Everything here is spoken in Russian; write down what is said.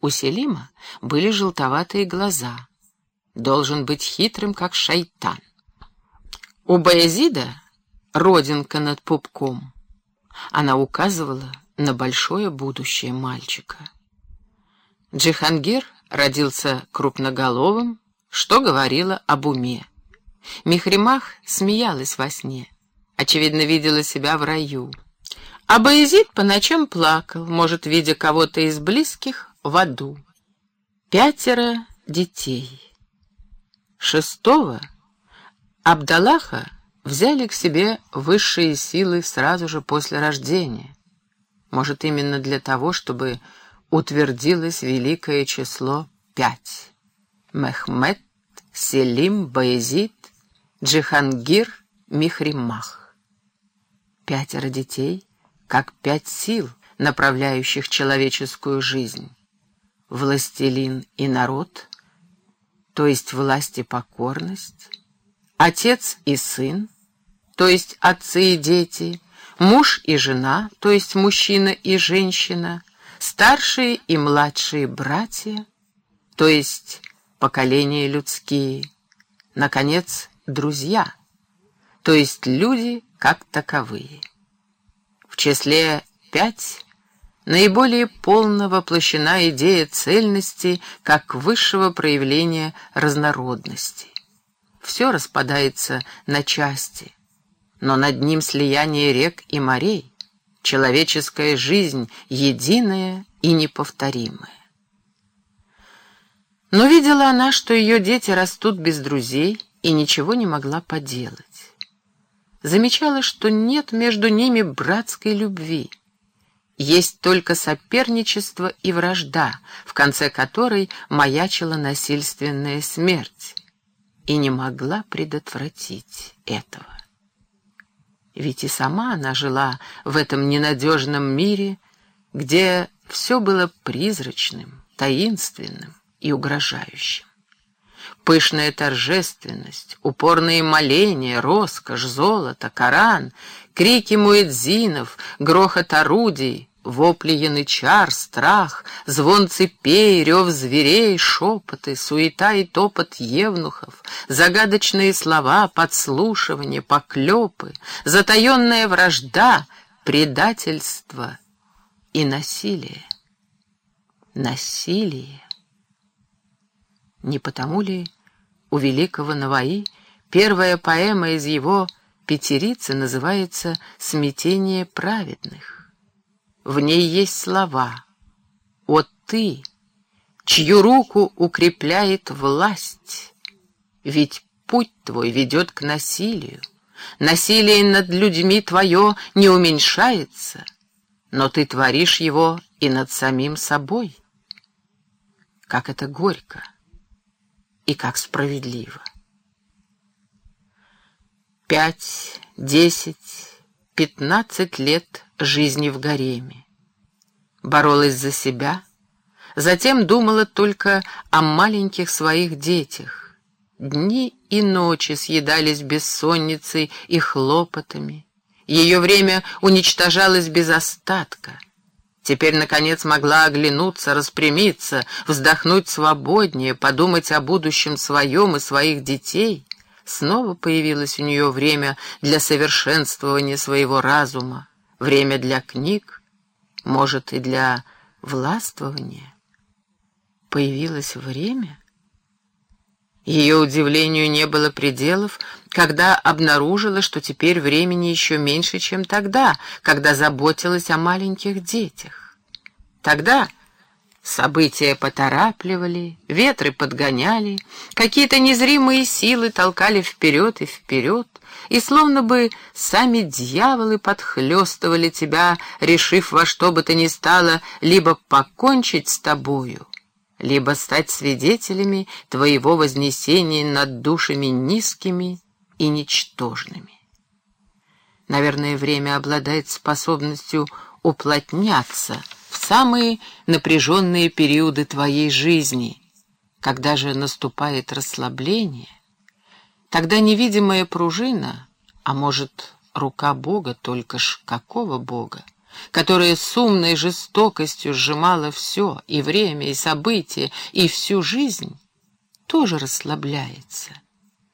У Селима были желтоватые глаза. Должен быть хитрым, как шайтан. У Баязида родинка над пупком. Она указывала на большое будущее мальчика. Джихангир родился крупноголовым, что говорило об уме. Михримах смеялась во сне, очевидно, видела себя в раю. А Баязид по ночам плакал, может, видя кого-то из близких в аду. Пятеро детей. Шестого Абдалаха взяли к себе высшие силы сразу же после рождения. Может, именно для того, чтобы утвердилось великое число пять. Мехмед, Селим, Баязид, Джихангир, Михримах. Пятеро детей, как пять сил, направляющих человеческую жизнь. Властелин и народ, то есть власть и покорность, отец и сын, то есть отцы и дети, муж и жена, то есть мужчина и женщина, старшие и младшие братья, то есть поколения людские, наконец, друзья, то есть люди как таковые. В числе пять наиболее полно воплощена идея цельности как высшего проявления разнородности. Все распадается на части, но над ним слияние рек и морей, человеческая жизнь единая и неповторимая. Но видела она, что ее дети растут без друзей и ничего не могла поделать. Замечала, что нет между ними братской любви. Есть только соперничество и вражда, в конце которой маячила насильственная смерть, и не могла предотвратить этого. Ведь и сама она жила в этом ненадежном мире, где все было призрачным, таинственным и угрожающим. Пышная торжественность, упорные моления, роскошь, золото, Коран, крики муэдзинов, грохот орудий, вопли янычар, страх, звон цепей, рев зверей, шепоты, суета и топот евнухов, загадочные слова, подслушивание, поклепы, затаенная вражда, предательство и насилие. Насилие. Не потому ли у великого Наваи первая поэма из его «Пятерицы» называется «Смятение праведных»? В ней есть слова «О ты, чью руку укрепляет власть, ведь путь твой ведет к насилию, насилие над людьми твое не уменьшается, но ты творишь его и над самим собой». Как это горько! и как справедливо. Пять, десять, пятнадцать лет жизни в гареме. Боролась за себя, затем думала только о маленьких своих детях. Дни и ночи съедались бессонницей и хлопотами. Ее время уничтожалось без остатка — Теперь, наконец, могла оглянуться, распрямиться, вздохнуть свободнее, подумать о будущем своем и своих детей. Снова появилось у нее время для совершенствования своего разума, время для книг, может, и для властвования. Появилось время? Ее удивлению не было пределов, когда обнаружила, что теперь времени еще меньше, чем тогда, когда заботилась о маленьких детях. Тогда события поторапливали, ветры подгоняли, какие-то незримые силы толкали вперед и вперед, и словно бы сами дьяволы подхлестывали тебя, решив во что бы то ни стало либо покончить с тобою, либо стать свидетелями твоего вознесения над душами низкими и ничтожными. Наверное, время обладает способностью уплотняться самые напряженные периоды твоей жизни. Когда же наступает расслабление, тогда невидимая пружина, а может, рука Бога, только ж какого Бога, которая с умной жестокостью сжимала все, и время, и события, и всю жизнь, тоже расслабляется —